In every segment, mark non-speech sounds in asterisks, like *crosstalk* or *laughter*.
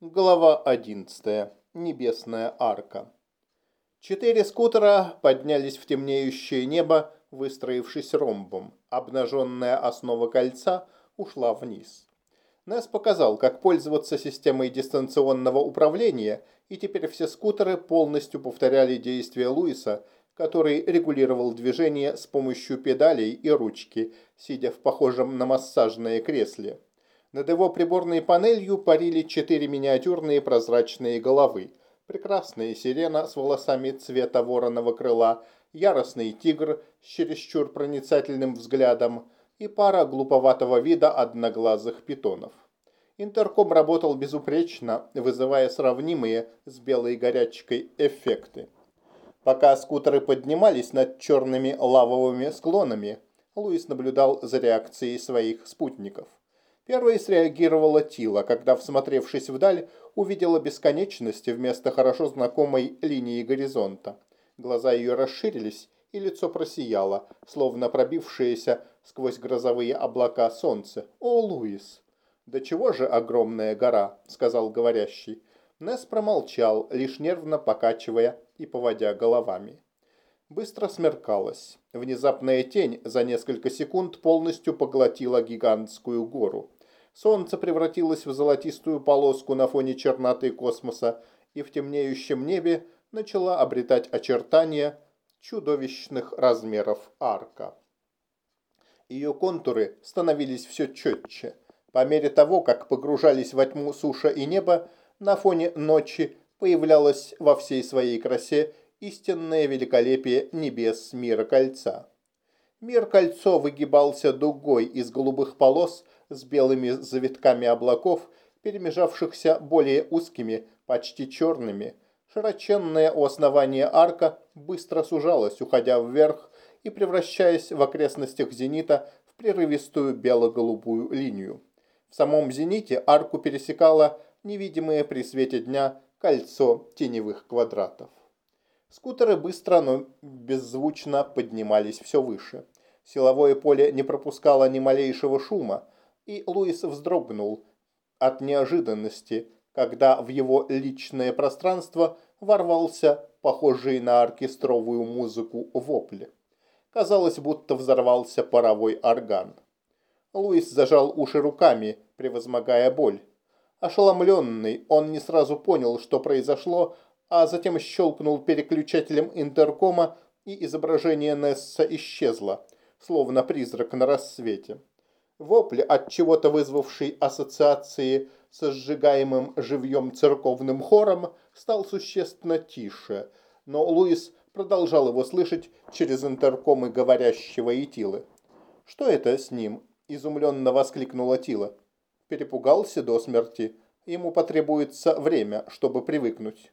Глава 11. Небесная арка. Четыре скутера поднялись в темнеющее небо, выстроившись ромбом. Обнаженная основа кольца ушла вниз. Несс показал, как пользоваться системой дистанционного управления, и теперь все скутеры полностью повторяли действия Луиса, который регулировал движение с помощью педалей и ручки, сидя в похожем на массажное кресле. Над его приборной панелью парили четыре миниатюрные прозрачные головы. Прекрасная сирена с волосами цвета вороного крыла, яростный тигр с чересчур проницательным взглядом и пара глуповатого вида одноглазых питонов. Интерком работал безупречно, вызывая сравнимые с белой горячкой эффекты. Пока скутеры поднимались над черными лавовыми склонами, Луис наблюдал за реакцией своих спутников. Первой среагировала Тила, когда, всмотревшись вдаль, увидела бесконечности вместо хорошо знакомой линии горизонта. Глаза ее расширились, и лицо просияло, словно пробившееся сквозь грозовые облака солнце. «О, Луис!» «Да чего же огромная гора?» – сказал говорящий. Несс промолчал, лишь нервно покачивая и поводя головами. Быстро смеркалось. Внезапная тень за несколько секунд полностью поглотила гигантскую гору. Солнце превратилось в золотистую полоску на фоне черноты космоса и в темнеющем небе начала обретать очертания чудовищных размеров арка. Ее контуры становились все четче. По мере того, как погружались во тьму суша и небо, на фоне ночи появлялось во всей своей красе истинное великолепие небес мира кольца. Мир-кольцо выгибался дугой из голубых полос с белыми завитками облаков, перемежавшихся более узкими, почти черными. Широченная у основания арка быстро сужалась, уходя вверх и превращаясь в окрестностях зенита в прерывистую бело-голубую линию. В самом зените арку пересекало невидимое при свете дня кольцо теневых квадратов. Скутеры быстро, но беззвучно поднимались все выше. Силовое поле не пропускало ни малейшего шума, и Луис вздрогнул от неожиданности, когда в его личное пространство ворвался похожий на оркестровую музыку вопль. Казалось, будто взорвался паровой орган. Луис зажал уши руками, превозмогая боль. Ошеломленный, он не сразу понял, что произошло, а затем щелкнул переключателем интеркома, и изображение Несса исчезло, словно призрак на рассвете. Вопль, от чего-то вызвавший ассоциации со сжигаемым живьем церковным хором, стал существенно тише, но Луис продолжал его слышать через интеркомы говорящего Итилы. «Что это с ним?» – изумленно воскликнула Тила. «Перепугался до смерти. Ему потребуется время, чтобы привыкнуть».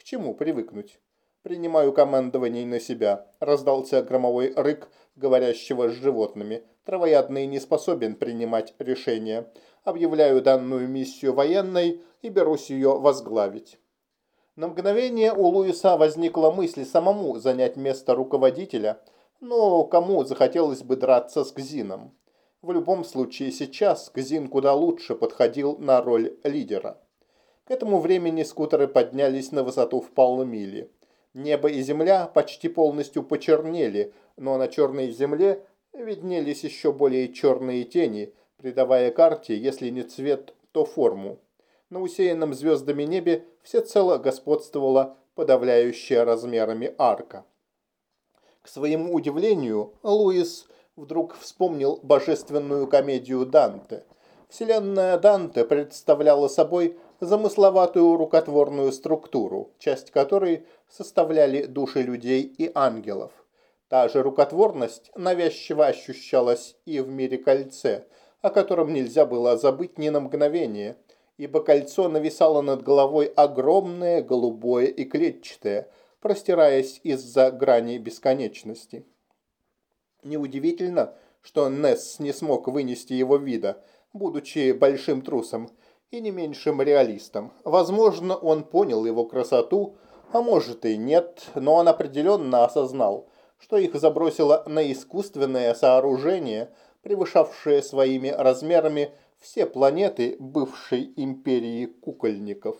К чему привыкнуть? Принимаю командование на себя. Раздался громовой рык говорящего с животными. Травоядный не способен принимать решения. Объявляю данную миссию военной и берусь ее возглавить. На мгновение у Луиса возникла мысль самому занять место руководителя, но кому захотелось бы драться с Кзином? В любом случае сейчас Кзин куда лучше подходил на роль лидера. К этому времени скутеры поднялись на высоту в полмили. Небо и земля почти полностью почернели, но на черной земле виднелись еще более черные тени, придавая карте, если не цвет, то форму. На усеянном звездами небе всецело господствовала подавляющая размерами арка. К своему удивлению, Луис вдруг вспомнил божественную комедию Данте. Вселенная Данте представляла собой замысловатую рукотворную структуру, часть которой составляли души людей и ангелов. Та же рукотворность навязчиво ощущалась и в мире кольце, о котором нельзя было забыть ни на мгновение, ибо кольцо нависало над головой огромное, голубое и клетчатое, простираясь из-за грани бесконечности. Неудивительно, что Несс не смог вынести его вида, будучи большим трусом, и не меньшим реалистом. Возможно, он понял его красоту, а может и нет, но он определенно осознал, что их забросило на искусственное сооружение, превышавшее своими размерами все планеты бывшей империи кукольников.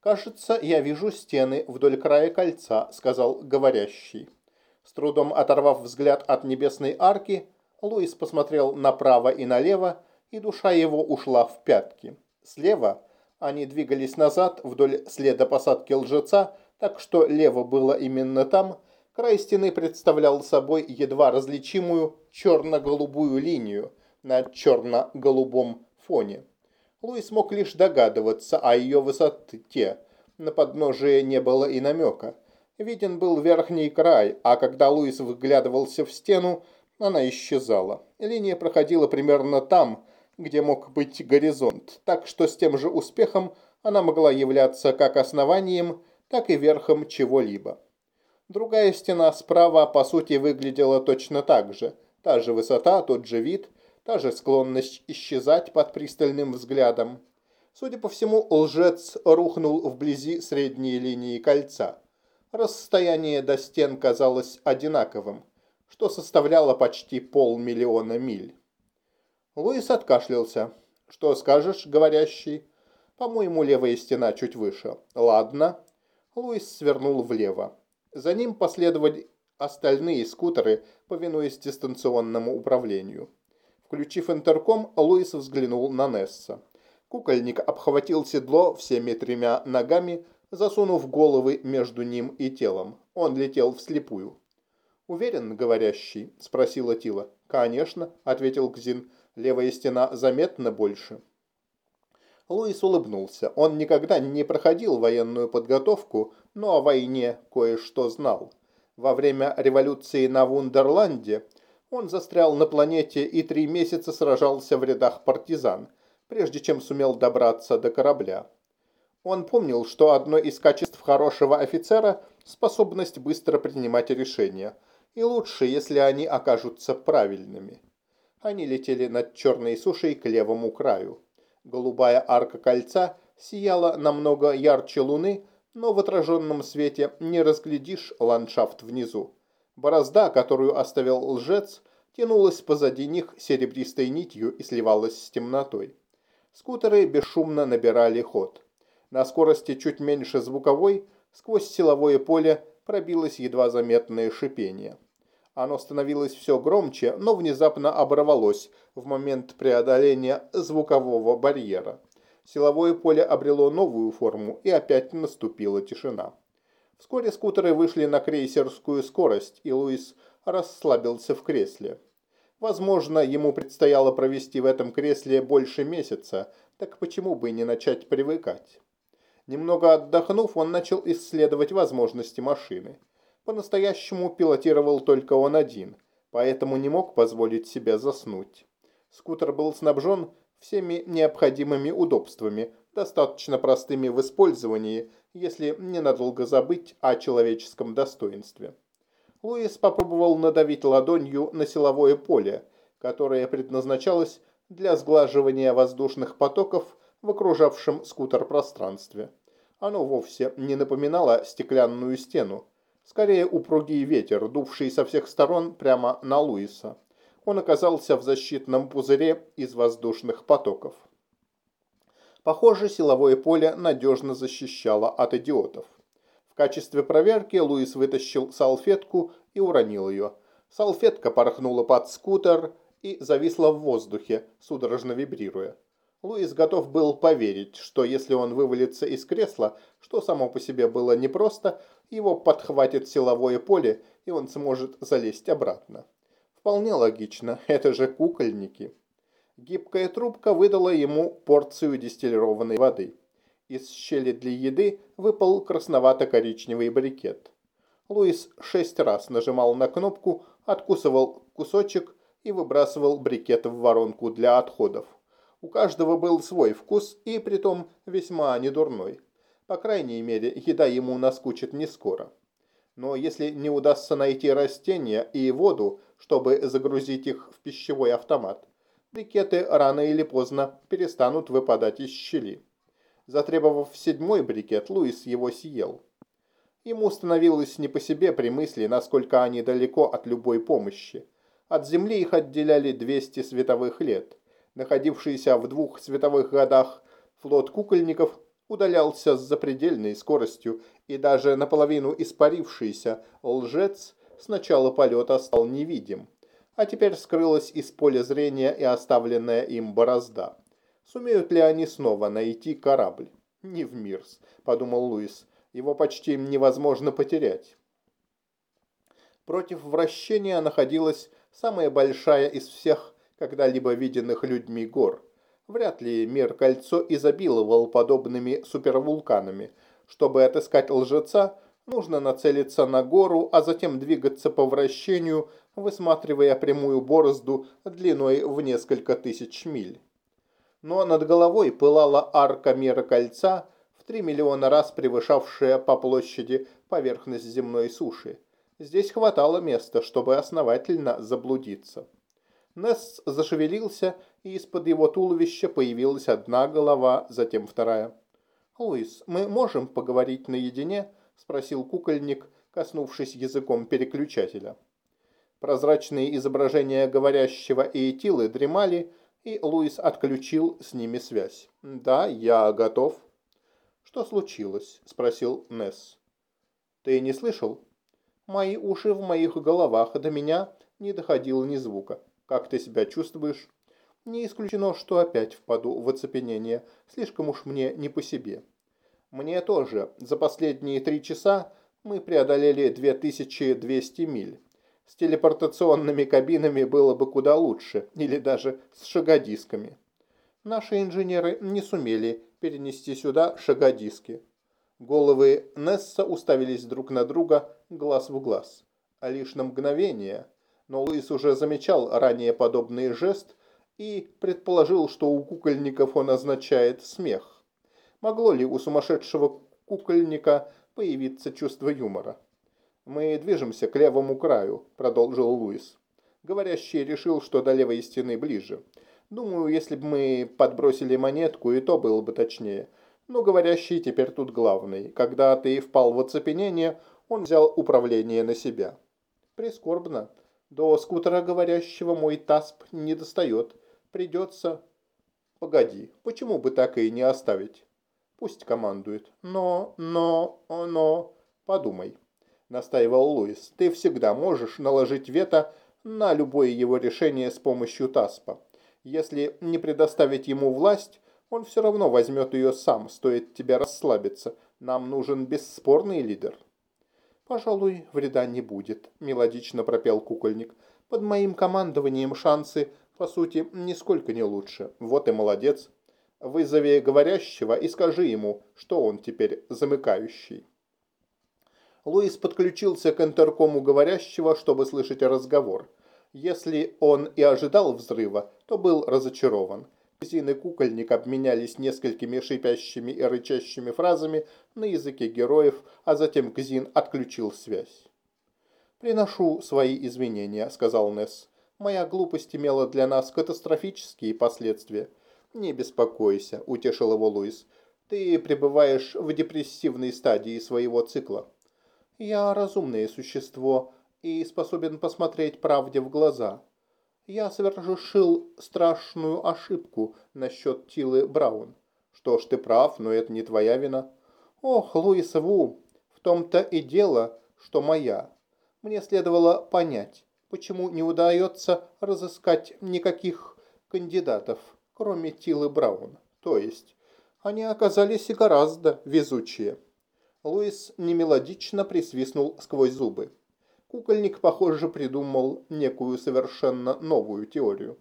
«Кажется, я вижу стены вдоль края кольца», — сказал говорящий. С трудом оторвав взгляд от небесной арки, Луис посмотрел направо и налево, и душа его ушла в пятки. Слева они двигались назад вдоль следа посадки лжеца, так что лево было именно там. Край стены представлял собой едва различимую черно-голубую линию на черно-голубом фоне. Луис мог лишь догадываться о ее высоте. На подножие не было и намека. Виден был верхний край, а когда Луис выглядывался в стену, она исчезала. Линия проходила примерно там, где мог быть горизонт, так что с тем же успехом она могла являться как основанием, так и верхом чего-либо. Другая стена справа, по сути, выглядела точно так же. Та же высота, тот же вид, та же склонность исчезать под пристальным взглядом. Судя по всему, лжец рухнул вблизи средней линии кольца. Расстояние до стен казалось одинаковым, что составляло почти полмиллиона миль. Луис откашлялся. «Что скажешь, говорящий?» «По-моему, левая стена чуть выше». «Ладно». Луис свернул влево. За ним последовали остальные скутеры, повинуясь дистанционному управлению. Включив интерком, Луис взглянул на Несса. Кукольник обхватил седло всеми тремя ногами, засунув головы между ним и телом. Он летел вслепую. «Уверен, говорящий?» – спросила Тила. «Конечно», – ответил Кзин. Левая стена заметно больше. Луис улыбнулся. Он никогда не проходил военную подготовку, но о войне кое-что знал. Во время революции на Вундерланде он застрял на планете и три месяца сражался в рядах партизан, прежде чем сумел добраться до корабля. Он помнил, что одно из качеств хорошего офицера – способность быстро принимать решения, и лучше, если они окажутся правильными. Они летели над черной сушей к левому краю. Голубая арка кольца сияла намного ярче луны, но в отраженном свете не разглядишь ландшафт внизу. Борозда, которую оставил лжец, тянулась позади них серебристой нитью и сливалась с темнотой. Скутеры бесшумно набирали ход. На скорости чуть меньше звуковой, сквозь силовое поле пробилось едва заметное шипение. Оно становилось все громче, но внезапно оборвалось в момент преодоления звукового барьера. Силовое поле обрело новую форму, и опять наступила тишина. Вскоре скутеры вышли на крейсерскую скорость, и Луис расслабился в кресле. Возможно, ему предстояло провести в этом кресле больше месяца, так почему бы не начать привыкать? Немного отдохнув, он начал исследовать возможности машины. По-настоящему пилотировал только он один, поэтому не мог позволить себе заснуть. Скутер был снабжен всеми необходимыми удобствами, достаточно простыми в использовании, если ненадолго забыть о человеческом достоинстве. Луис попробовал надавить ладонью на силовое поле, которое предназначалось для сглаживания воздушных потоков в окружавшем скутер пространстве. Оно вовсе не напоминало стеклянную стену, Скорее упругий ветер, дувший со всех сторон прямо на Луиса. Он оказался в защитном пузыре из воздушных потоков. Похоже, силовое поле надежно защищало от идиотов. В качестве проверки Луис вытащил салфетку и уронил ее. Салфетка порхнула под скутер и зависла в воздухе, судорожно вибрируя. Луис готов был поверить, что если он вывалится из кресла, что само по себе было непросто, его подхватит силовое поле, и он сможет залезть обратно. Вполне логично, *laughs* это же кукольники. Гибкая трубка выдала ему порцию дистиллированной воды. Из щели для еды выпал красновато-коричневый брикет. Луис шесть раз нажимал на кнопку, откусывал кусочек и выбрасывал брикет в воронку для отходов. У каждого был свой вкус и притом весьма недурной. По крайней мере, еда ему наскучит не скоро. Но если не удастся найти растения и воду, чтобы загрузить их в пищевой автомат, брикеты рано или поздно перестанут выпадать из щели. Затребовав седьмой брикет, Луис его съел. Ему становилось не по себе при мысли, насколько они далеко от любой помощи. От Земли их отделяли 200 световых лет. Находившийся в двух световых годах флот кукольников удалялся с запредельной скоростью, и даже наполовину испарившийся лжец с начала полета стал невидим. А теперь скрылась из поля зрения и оставленная им борозда. Сумеют ли они снова найти корабль? Не в мирс, подумал Луис. Его почти невозможно потерять. Против вращения находилась самая большая из всех когда-либо виденных людьми гор. Вряд ли мир кольцо изобиловал подобными супервулканами. Чтобы отыскать лжеца, нужно нацелиться на гору, а затем двигаться по вращению, высматривая прямую борозду длиной в несколько тысяч миль. Но над головой пылала арка мира кольца, в три миллиона раз превышавшая по площади поверхность земной суши. Здесь хватало места, чтобы основательно заблудиться. Несс зашевелился, и из-под его туловища появилась одна голова, затем вторая. «Луис, мы можем поговорить наедине?» – спросил кукольник, коснувшись языком переключателя. Прозрачные изображения говорящего и этилы дремали, и Луис отключил с ними связь. «Да, я готов». «Что случилось?» – спросил Несс. «Ты не слышал?» «Мои уши в моих головах, до меня не доходило ни звука. Как ты себя чувствуешь?» «Не исключено, что опять впаду в оцепенение. Слишком уж мне не по себе». «Мне тоже. За последние три часа мы преодолели 2200 миль. С телепортационными кабинами было бы куда лучше, или даже с шагодисками. Наши инженеры не сумели перенести сюда шагодиски. Головы Несса уставились друг на друга, глаз в глаз. А лишь на мгновение – но Луис уже замечал ранее подобный жест и предположил, что у кукольников он означает смех. Могло ли у сумасшедшего кукольника появиться чувство юмора? «Мы движемся к левому краю», – продолжил Луис. Говорящий решил, что до левой стены ближе. Думаю, если бы мы подбросили монетку, и то было бы точнее. Но говорящий теперь тут главный. Когда ты впал в оцепенение, он взял управление на себя. Прискорбно. До скутера говорящего мой тасп не достает. Придется... Погоди, почему бы так и не оставить? Пусть командует. Но, но, но... Подумай, настаивал Луис. Ты всегда можешь наложить вето на любое его решение с помощью таспа. Если не предоставить ему власть, он все равно возьмет ее сам, стоит тебе расслабиться. Нам нужен бесспорный лидер. «Пожалуй, вреда не будет», – мелодично пропел кукольник. «Под моим командованием шансы, по сути, нисколько не лучше. Вот и молодец. Вызови говорящего и скажи ему, что он теперь замыкающий». Луис подключился к интеркому говорящего, чтобы слышать разговор. Если он и ожидал взрыва, то был разочарован. Кузин и кукольник обменялись несколькими шипящими и рычащими фразами на языке героев, а затем Кзин отключил связь. «Приношу свои извинения», — сказал Несс. «Моя глупость имела для нас катастрофические последствия». «Не беспокойся», — утешил его Луис. «Ты пребываешь в депрессивной стадии своего цикла». «Я разумное существо и способен посмотреть правде в глаза», я совершил страшную ошибку насчет Тилы Браун. Что ж, ты прав, но это не твоя вина. Ох, Луис Ву, в том-то и дело, что моя. Мне следовало понять, почему не удается разыскать никаких кандидатов, кроме Тилы Браун. То есть, они оказались гораздо везучие. Луис немелодично присвистнул сквозь зубы. Кукольник, похоже, придумал некую совершенно новую теорию.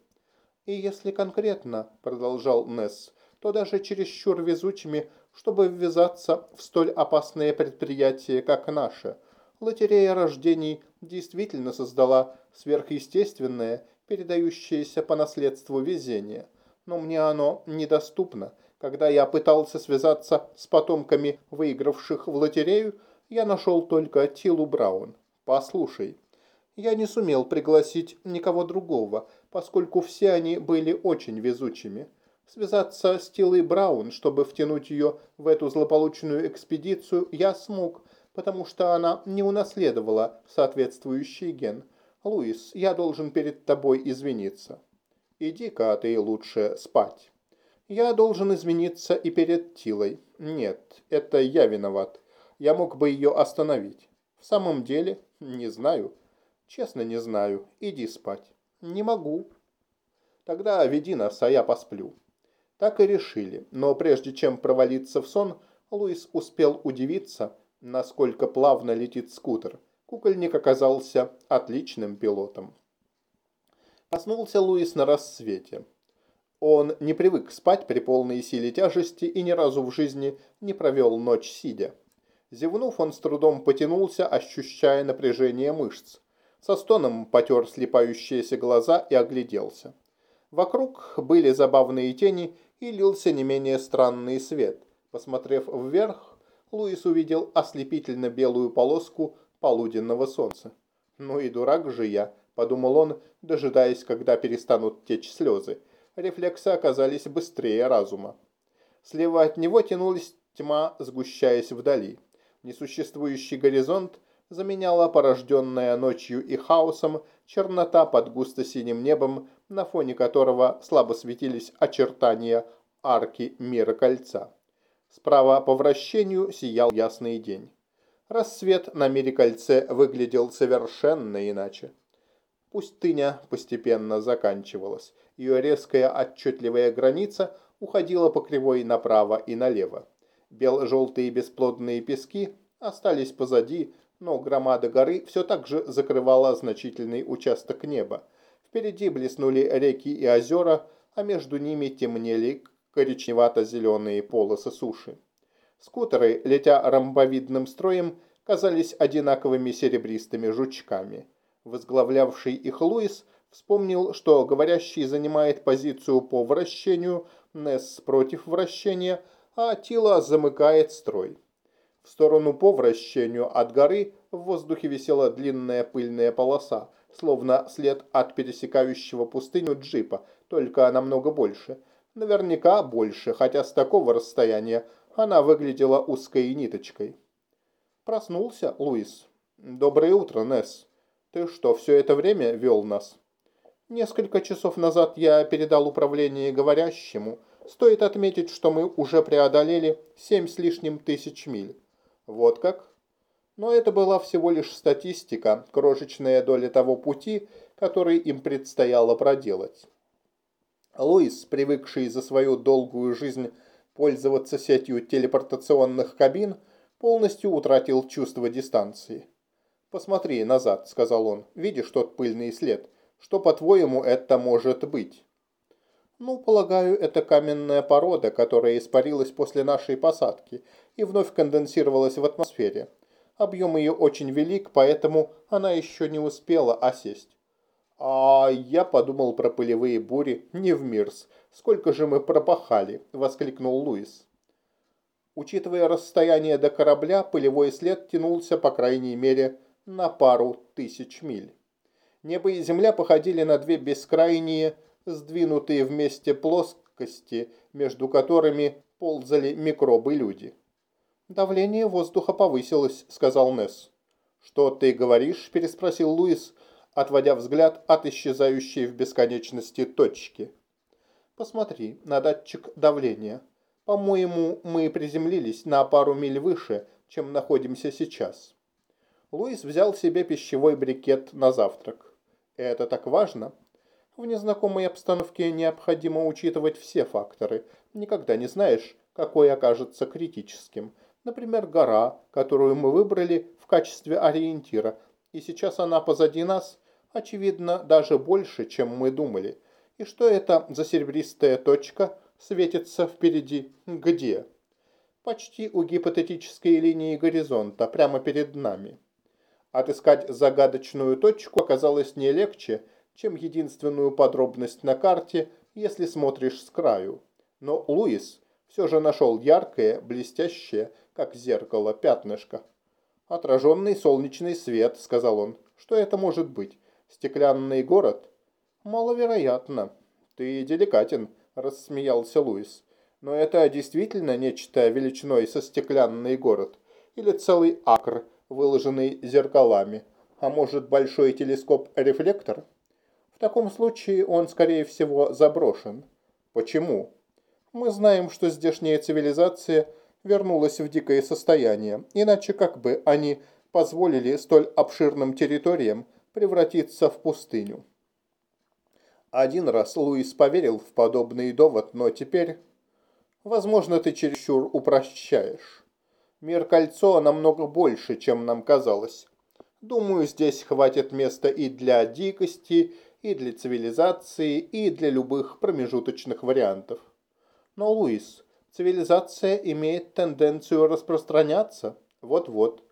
«И если конкретно», – продолжал Несс, – «то даже чересчур везучими, чтобы ввязаться в столь опасное предприятие, как наше. Лотерея рождений действительно создала сверхъестественное, передающееся по наследству везение. Но мне оно недоступно. Когда я пытался связаться с потомками выигравших в лотерею, я нашел только Тилу Браун. «Послушай, я не сумел пригласить никого другого, поскольку все они были очень везучими. Связаться с Тилой Браун, чтобы втянуть ее в эту злополучную экспедицию, я смог, потому что она не унаследовала соответствующий ген. Луис, я должен перед тобой извиниться». Иди-ка ты лучше спать. Я должен извиниться и перед Тилой. Нет, это я виноват. Я мог бы ее остановить. В самом деле, не знаю. Честно, не знаю. Иди спать. Не могу. Тогда веди нас, а я посплю. Так и решили. Но прежде чем провалиться в сон, Луис успел удивиться, насколько плавно летит скутер. Кукольник оказался отличным пилотом. Проснулся Луис на рассвете. Он не привык спать при полной силе тяжести и ни разу в жизни не провел ночь сидя. Зевнув, он с трудом потянулся, ощущая напряжение мышц. Со стоном потер слепающиеся глаза и огляделся. Вокруг были забавные тени и лился не менее странный свет. Посмотрев вверх, Луис увидел ослепительно белую полоску полуденного солнца. «Ну и дурак же я», — подумал он, дожидаясь, когда перестанут течь слезы рефлексы оказались быстрее разума. Слева от него тянулась тьма, сгущаясь вдали. Несуществующий горизонт заменяла порожденная ночью и хаосом чернота под густо-синим небом, на фоне которого слабо светились очертания арки мира кольца. Справа по вращению сиял ясный день. Рассвет на мире кольце выглядел совершенно иначе. Пустыня постепенно заканчивалась. Ее резкая отчетливая граница уходила по кривой направо и налево. Бел-желтые бесплодные пески остались позади, но громада горы все так же закрывала значительный участок неба. Впереди блеснули реки и озера, а между ними темнели коричневато-зеленые полосы суши. Скутеры, летя ромбовидным строем, казались одинаковыми серебристыми жучками. Возглавлявший их Луис – Вспомнил, что говорящий занимает позицию по вращению, Несс против вращения, а Тила замыкает строй. В сторону по вращению от горы в воздухе висела длинная пыльная полоса, словно след от пересекающего пустыню джипа, только намного больше. Наверняка больше, хотя с такого расстояния она выглядела узкой ниточкой. Проснулся Луис. «Доброе утро, Несс. Ты что, все это время вел нас?» Несколько часов назад я передал управление говорящему. Стоит отметить, что мы уже преодолели семь с лишним тысяч миль. Вот как? Но это была всего лишь статистика, крошечная доля того пути, который им предстояло проделать. Луис, привыкший за свою долгую жизнь пользоваться сетью телепортационных кабин, полностью утратил чувство дистанции. «Посмотри назад», — сказал он. «Видишь тот пыльный след? Что, по-твоему, это может быть? Ну, полагаю, это каменная порода, которая испарилась после нашей посадки и вновь конденсировалась в атмосфере. Объем ее очень велик, поэтому она еще не успела осесть. А я подумал про пылевые бури не в мирс. Сколько же мы пропахали, воскликнул Луис. Учитывая расстояние до корабля, пылевой след тянулся, по крайней мере, на пару тысяч миль. Небо и земля походили на две бескрайние, сдвинутые вместе плоскости, между которыми ползали микробы-люди. «Давление воздуха повысилось», — сказал Несс. «Что ты говоришь?» – переспросил Луис, отводя взгляд от исчезающей в бесконечности точки. «Посмотри на датчик давления. По-моему, мы приземлились на пару миль выше, чем находимся сейчас». Луис взял себе пищевой брикет на завтрак. Это так важно. В незнакомой обстановке необходимо учитывать все факторы. Никогда не знаешь, какой окажется критическим. Например, гора, которую мы выбрали в качестве ориентира. И сейчас она позади нас, очевидно, даже больше, чем мы думали. И что это за серебристая точка светится впереди? Где? Почти у гипотетической линии горизонта, прямо перед нами. Отыскать загадочную точку оказалось не легче, чем единственную подробность на карте, если смотришь с краю. Но Луис все же нашел яркое, блестящее, как зеркало, пятнышко. «Отраженный солнечный свет», — сказал он. «Что это может быть? Стеклянный город?» «Маловероятно». «Ты деликатен», — рассмеялся Луис. «Но это действительно нечто величиной со стеклянный город? Или целый акр?» Выложенный зеркалами. А может, большой телескоп-рефлектор? В таком случае он, скорее всего, заброшен. Почему? Мы знаем, что здешняя цивилизация вернулась в дикое состояние, иначе как бы они позволили столь обширным территориям превратиться в пустыню. Один раз Луис поверил в подобный довод, но теперь... Возможно, ты чересчур упрощаешь. Мир кольцо намного больше, чем нам казалось. Думаю, здесь хватит места и для дикости, и для цивилизации, и для любых промежуточных вариантов. Но, Луис, цивилизация имеет тенденцию распространяться. Вот-вот.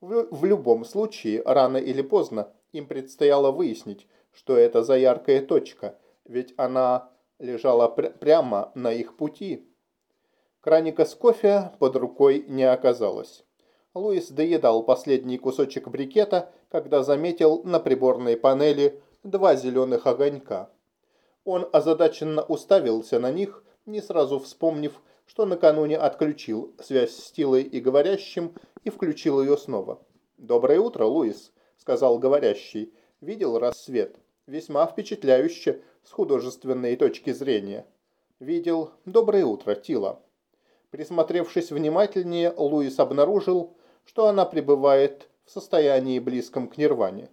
В, в любом случае, рано или поздно, им предстояло выяснить, что это за яркая точка, ведь она лежала пр прямо на их пути. Краника с кофе под рукой не оказалось. Луис доедал последний кусочек брикета, когда заметил на приборной панели два зеленых огонька. Он озадаченно уставился на них, не сразу вспомнив, что накануне отключил связь с Тилой и говорящим и включил ее снова. «Доброе утро, Луис», — сказал говорящий. «Видел рассвет? Весьма впечатляюще с художественной точки зрения». «Видел. Доброе утро, Тила». Присмотревшись внимательнее, Луис обнаружил, что она пребывает в состоянии близком к нирване.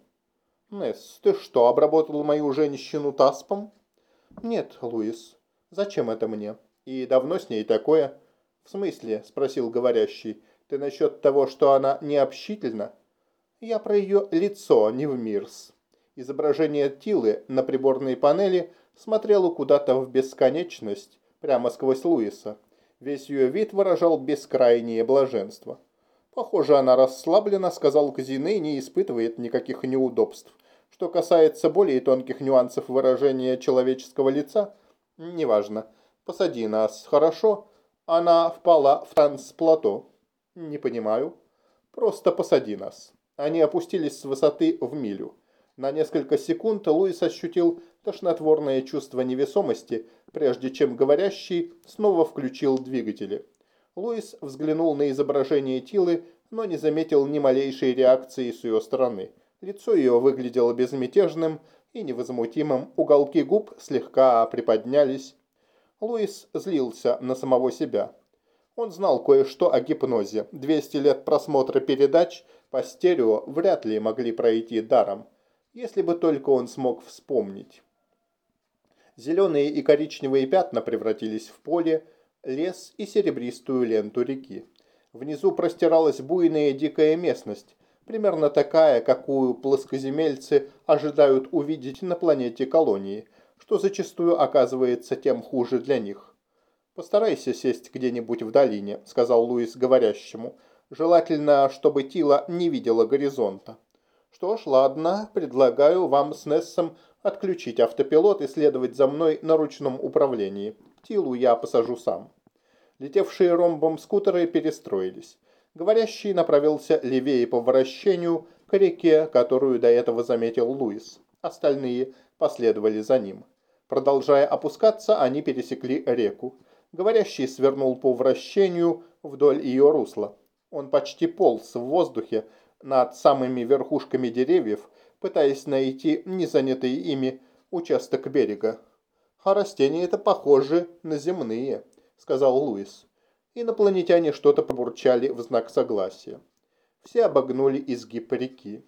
«Несс, ты что, обработал мою женщину таспом?» «Нет, Луис. Зачем это мне? И давно с ней такое?» «В смысле?» – спросил говорящий. «Ты насчет того, что она необщительна?» «Я про ее лицо, не в мирс». Изображение Тилы на приборной панели смотрело куда-то в бесконечность, прямо сквозь Луиса. Весь ее вид выражал бескрайнее блаженство. Похоже, она расслаблена, сказал Казины, не испытывает никаких неудобств. Что касается более тонких нюансов выражения человеческого лица, неважно. Посади нас, хорошо? Она впала в трансплато. Не понимаю. Просто посади нас. Они опустились с высоты в милю. На несколько секунд Луис ощутил тошнотворное чувство невесомости, прежде чем говорящий снова включил двигатели. Луис взглянул на изображение Тилы, но не заметил ни малейшей реакции с ее стороны. Лицо ее выглядело безмятежным и невозмутимым, уголки губ слегка приподнялись. Луис злился на самого себя. Он знал кое-что о гипнозе. 200 лет просмотра передач по стерео вряд ли могли пройти даром, если бы только он смог вспомнить. Зеленые и коричневые пятна превратились в поле, лес и серебристую ленту реки. Внизу простиралась буйная дикая местность, примерно такая, какую плоскоземельцы ожидают увидеть на планете колонии, что зачастую оказывается тем хуже для них. «Постарайся сесть где-нибудь в долине», — сказал Луис говорящему. «Желательно, чтобы Тила не видела горизонта». «Что ж, ладно, предлагаю вам с Нессом отключить автопилот и следовать за мной на ручном управлении. Тилу я посажу сам». Летевшие ромбом скутеры перестроились. Говорящий направился левее по вращению к реке, которую до этого заметил Луис. Остальные последовали за ним. Продолжая опускаться, они пересекли реку. Говорящий свернул по вращению вдоль ее русла. Он почти полз в воздухе над самыми верхушками деревьев, пытаясь найти незанятый ими участок берега. «А растения это похожи на земные», — сказал Луис. Инопланетяне что-то побурчали в знак согласия. Все обогнули изгиб реки.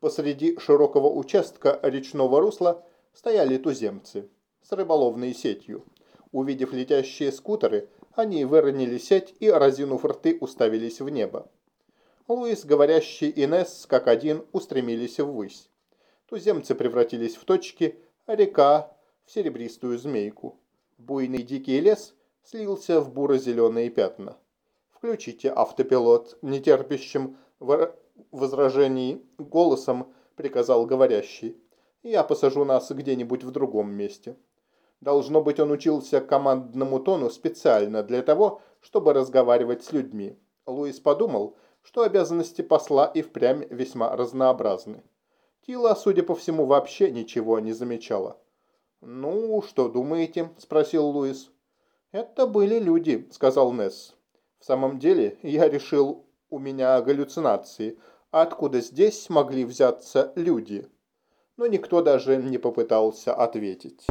Посреди широкого участка речного русла стояли туземцы с рыболовной сетью. Увидев летящие скутеры, они выронили сеть и, разинув рты, уставились в небо. Луис, говорящий и Несс, как один, устремились ввысь. Туземцы превратились в точки, а река – в серебристую змейку. Буйный дикий лес слился в буро-зеленые пятна. «Включите автопилот», – нетерпящим возражений голосом приказал говорящий. «Я посажу нас где-нибудь в другом месте». Должно быть, он учился командному тону специально для того, чтобы разговаривать с людьми. Луис подумал, что обязанности посла и впрямь весьма разнообразны. Тила, судя по всему, вообще ничего не замечала. «Ну, что думаете?» – спросил Луис. «Это были люди», – сказал Несс. «В самом деле, я решил, у меня галлюцинации. Откуда здесь могли взяться люди?» но никто даже не попытался ответить.